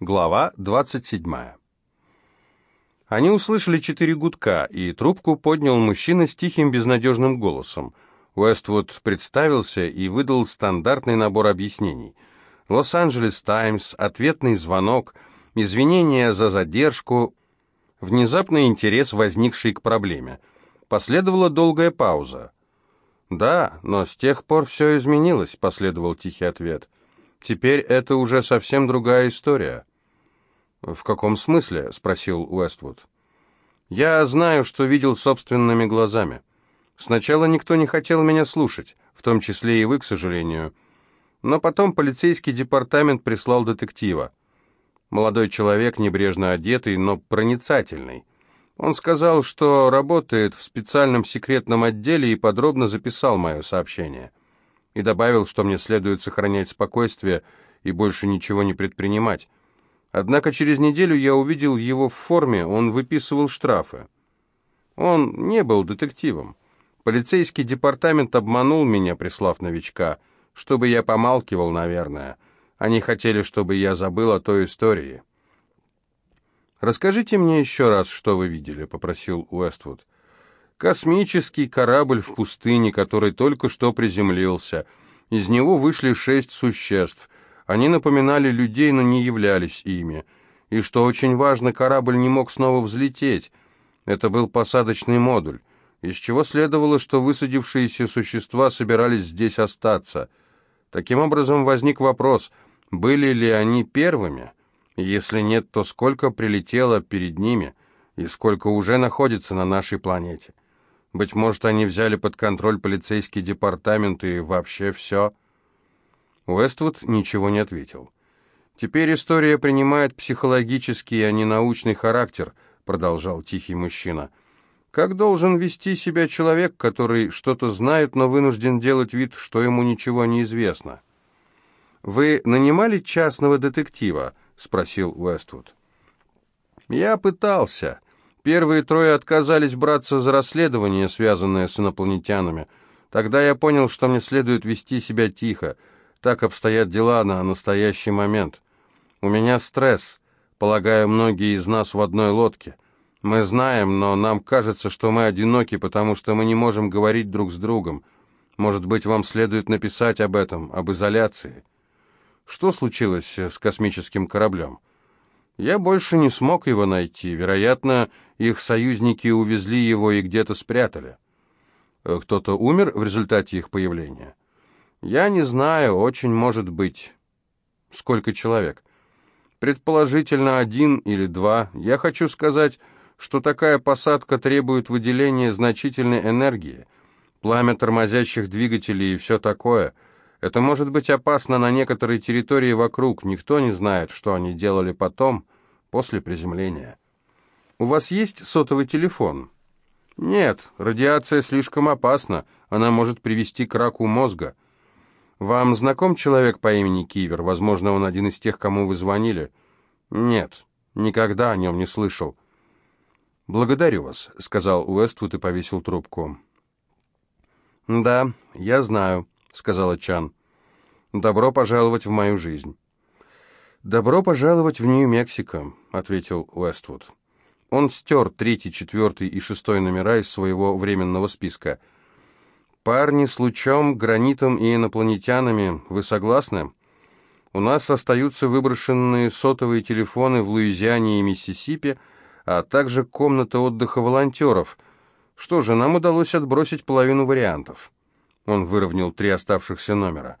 Глава 27. Они услышали четыре гудка, и трубку поднял мужчина с тихим безнадежным голосом. Уэствуд представился и выдал стандартный набор объяснений. «Лос-Анджелес Таймс», ответный звонок, извинения за задержку, внезапный интерес, возникший к проблеме. Последовала долгая пауза. «Да, но с тех пор все изменилось», — последовал тихий ответ. Теперь это уже совсем другая история». «В каком смысле?» — спросил Уэствуд. «Я знаю, что видел собственными глазами. Сначала никто не хотел меня слушать, в том числе и вы, к сожалению. Но потом полицейский департамент прислал детектива. Молодой человек, небрежно одетый, но проницательный. Он сказал, что работает в специальном секретном отделе и подробно записал мое сообщение и добавил, что мне следует сохранять спокойствие и больше ничего не предпринимать. Однако через неделю я увидел его в форме, он выписывал штрафы. Он не был детективом. Полицейский департамент обманул меня, прислав новичка, чтобы я помалкивал, наверное. Они хотели, чтобы я забыл о той истории. «Расскажите мне еще раз, что вы видели», — попросил Уэствуд. Космический корабль в пустыне, который только что приземлился. Из него вышли шесть существ. Они напоминали людей, но не являлись ими. И что очень важно, корабль не мог снова взлететь. Это был посадочный модуль, из чего следовало, что высадившиеся существа собирались здесь остаться. Таким образом возник вопрос, были ли они первыми? Если нет, то сколько прилетело перед ними, и сколько уже находится на нашей планете? Быть может, они взяли под контроль полицейский департамент и вообще все. Уэствуд ничего не ответил. «Теперь история принимает психологический, а не научный характер», продолжал тихий мужчина. «Как должен вести себя человек, который что-то знает, но вынужден делать вид, что ему ничего не известно?» «Вы нанимали частного детектива?» — спросил Уэствуд. «Я пытался. Первые трое отказались браться за расследование, связанное с инопланетянами. Тогда я понял, что мне следует вести себя тихо. Так обстоят дела на настоящий момент. У меня стресс. Полагаю, многие из нас в одной лодке. Мы знаем, но нам кажется, что мы одиноки, потому что мы не можем говорить друг с другом. Может быть, вам следует написать об этом, об изоляции. Что случилось с космическим кораблем? Я больше не смог его найти. Вероятно, их союзники увезли его и где-то спрятали. Э, кто-то умер в результате их появления? Я не знаю, очень может быть. Сколько человек? Предположительно, один или два. Я хочу сказать, что такая посадка требует выделения значительной энергии, пламя тормозящих двигателей и все такое. Это может быть опасно на некоторой территории вокруг. Никто не знает, что они делали потом, после приземления. «У вас есть сотовый телефон?» «Нет, радиация слишком опасна, она может привести к раку мозга». «Вам знаком человек по имени Кивер? Возможно, он один из тех, кому вы звонили?» «Нет, никогда о нем не слышал». «Благодарю вас», — сказал Уэствуд и повесил трубку. «Да, я знаю», — сказала Чан. «Добро пожаловать в мою жизнь». «Добро пожаловать в Нью-Мексико», — ответил Уэствуд. Он стер третий, четвертый и шестой номера из своего временного списка. «Парни с лучом, гранитом и инопланетянами, вы согласны? У нас остаются выброшенные сотовые телефоны в Луизиане и Миссисипи, а также комната отдыха волонтеров. Что же, нам удалось отбросить половину вариантов». Он выровнял три оставшихся номера.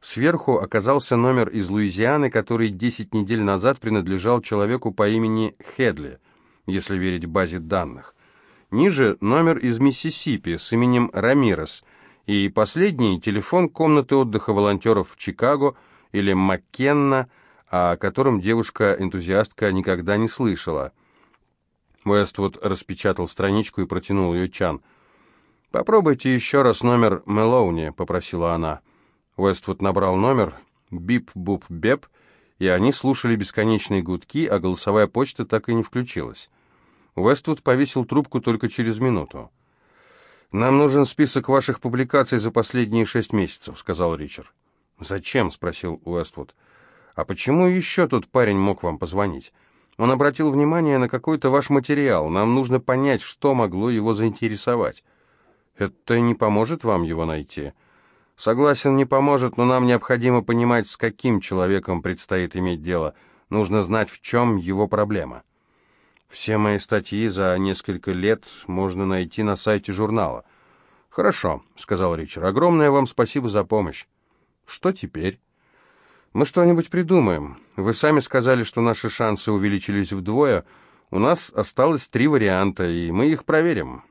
Сверху оказался номер из Луизианы, который десять недель назад принадлежал человеку по имени Хедли – если верить базе данных. Ниже номер из Миссисипи с именем Рамирес. И последний – телефон комнаты отдыха волонтеров в Чикаго или Маккенна, о котором девушка-энтузиастка никогда не слышала. Уэствуд распечатал страничку и протянул ее Чан. «Попробуйте еще раз номер Мелоуни», — попросила она. Уэствуд набрал номер, бип-буп-беп, и они слушали бесконечные гудки, а голосовая почта так и не включилась. Уэствуд повесил трубку только через минуту. «Нам нужен список ваших публикаций за последние шесть месяцев», — сказал Ричард. «Зачем?» — спросил Уэствуд. А почему еще тот парень мог вам позвонить? Он обратил внимание на какой-то ваш материал. Нам нужно понять, что могло его заинтересовать. Это не поможет вам его найти? Согласен, не поможет, но нам необходимо понимать, с каким человеком предстоит иметь дело. Нужно знать, в чем его проблема. Все мои статьи за несколько лет можно найти на сайте журнала. «Хорошо», — сказал Ричард. «Огромное вам спасибо за помощь». «Что теперь?» «Мы что-нибудь придумаем. Вы сами сказали, что наши шансы увеличились вдвое. У нас осталось три варианта, и мы их проверим».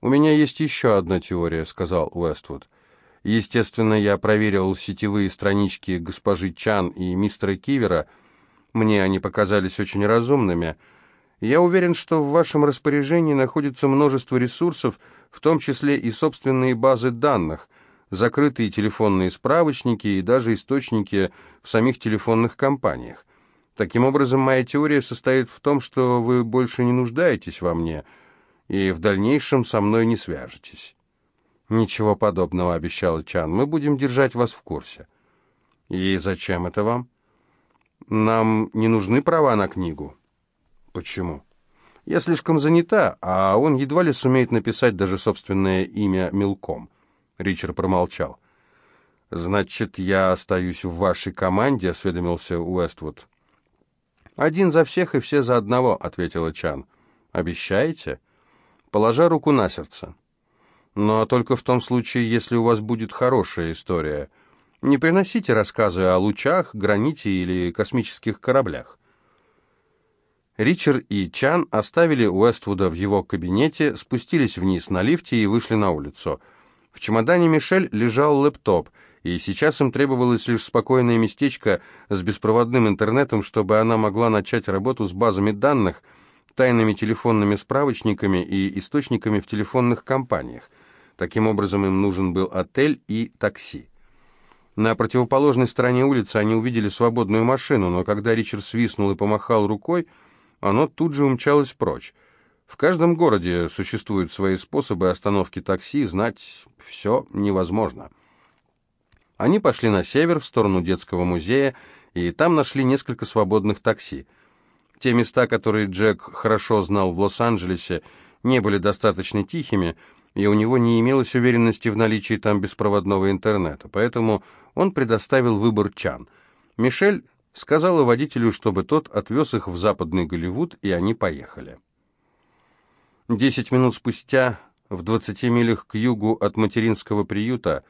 «У меня есть еще одна теория», — сказал Уэствуд. «Естественно, я проверил сетевые странички госпожи Чан и мистера Кивера. Мне они показались очень разумными». Я уверен, что в вашем распоряжении находится множество ресурсов, в том числе и собственные базы данных, закрытые телефонные справочники и даже источники в самих телефонных компаниях. Таким образом, моя теория состоит в том, что вы больше не нуждаетесь во мне и в дальнейшем со мной не свяжетесь. «Ничего подобного», — обещал Чан. «Мы будем держать вас в курсе». «И зачем это вам?» «Нам не нужны права на книгу». Почему? Я слишком занята, а он едва ли сумеет написать даже собственное имя мелком. Ричард промолчал. «Значит, я остаюсь в вашей команде?» — осведомился Уэствуд. «Один за всех и все за одного», — ответила Чан. «Обещаете?» Положа руку на сердце. «Но только в том случае, если у вас будет хорошая история. Не приносите рассказы о лучах, граните или космических кораблях. Ричард и Чан оставили Уэствуда в его кабинете, спустились вниз на лифте и вышли на улицу. В чемодане Мишель лежал лэптоп, и сейчас им требовалось лишь спокойное местечко с беспроводным интернетом, чтобы она могла начать работу с базами данных, тайными телефонными справочниками и источниками в телефонных компаниях. Таким образом, им нужен был отель и такси. На противоположной стороне улицы они увидели свободную машину, но когда Ричард свистнул и помахал рукой, оно тут же умчалось прочь. В каждом городе существуют свои способы остановки такси, знать все невозможно. Они пошли на север, в сторону детского музея, и там нашли несколько свободных такси. Те места, которые Джек хорошо знал в Лос-Анджелесе, не были достаточно тихими, и у него не имелось уверенности в наличии там беспроводного интернета, поэтому он предоставил выбор Чан. Мишель сказала водителю, чтобы тот отвез их в западный Голливуд, и они поехали. Десять минут спустя, в двадцати милях к югу от материнского приюта,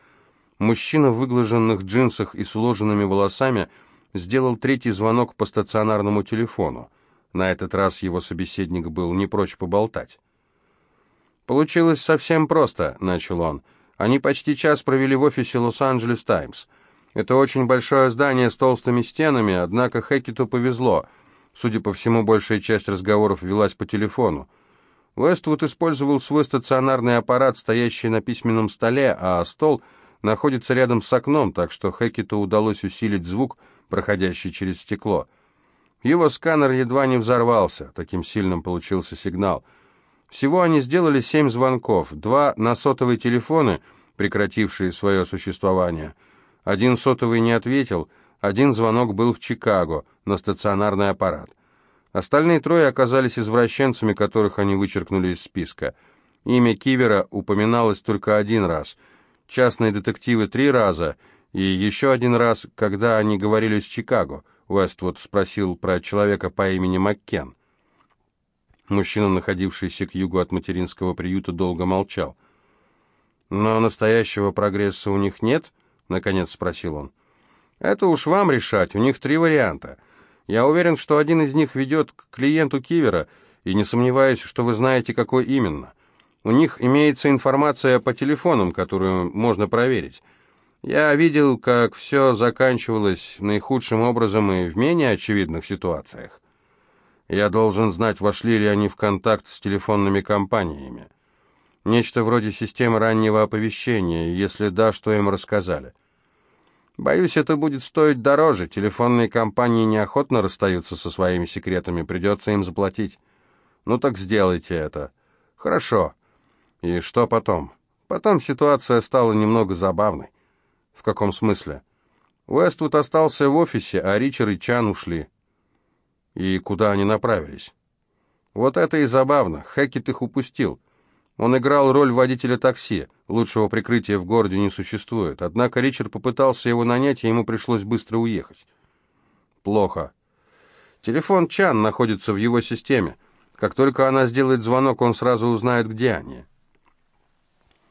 мужчина в выглаженных джинсах и с уложенными волосами сделал третий звонок по стационарному телефону. На этот раз его собеседник был не прочь поболтать. «Получилось совсем просто», — начал он. «Они почти час провели в офисе «Лос-Анджелес Таймс». Это очень большое здание с толстыми стенами, однако Хекету повезло. Судя по всему, большая часть разговоров велась по телефону. Уэствуд использовал свой стационарный аппарат, стоящий на письменном столе, а стол находится рядом с окном, так что Хекету удалось усилить звук, проходящий через стекло. Его сканер едва не взорвался, таким сильным получился сигнал. Всего они сделали семь звонков, два на сотовые телефоны, прекратившие свое существование — один сотовый не ответил, один звонок был в Чикаго, на стационарный аппарат. Остальные трое оказались извращенцами, которых они вычеркнули из списка. Имя Кивера упоминалось только один раз. Частные детективы три раза, и еще один раз, когда они говорили с Чикаго. Уэствуд спросил про человека по имени Маккен. Мужчина, находившийся к югу от материнского приюта, долго молчал. «Но настоящего прогресса у них нет?» наконец спросил он. «Это уж вам решать, у них три варианта. Я уверен, что один из них ведет к клиенту Кивера, и не сомневаюсь, что вы знаете, какой именно. У них имеется информация по телефонам, которую можно проверить. Я видел, как все заканчивалось наихудшим образом и в менее очевидных ситуациях. Я должен знать, вошли ли они в контакт с телефонными компаниями. Нечто вроде системы раннего оповещения, если да, что им рассказали. Боюсь, это будет стоить дороже. Телефонные компании неохотно расстаются со своими секретами, придется им заплатить. Ну так сделайте это. Хорошо. И что потом? Потом ситуация стала немного забавной. В каком смысле? Уэствуд остался в офисе, а Ричард и Чан ушли. И куда они направились? Вот это и забавно. Хэкет их упустил. Он играл роль водителя такси. Лучшего прикрытия в городе не существует. Однако Ричард попытался его нанять, и ему пришлось быстро уехать. Плохо. Телефон Чан находится в его системе. Как только она сделает звонок, он сразу узнает, где они.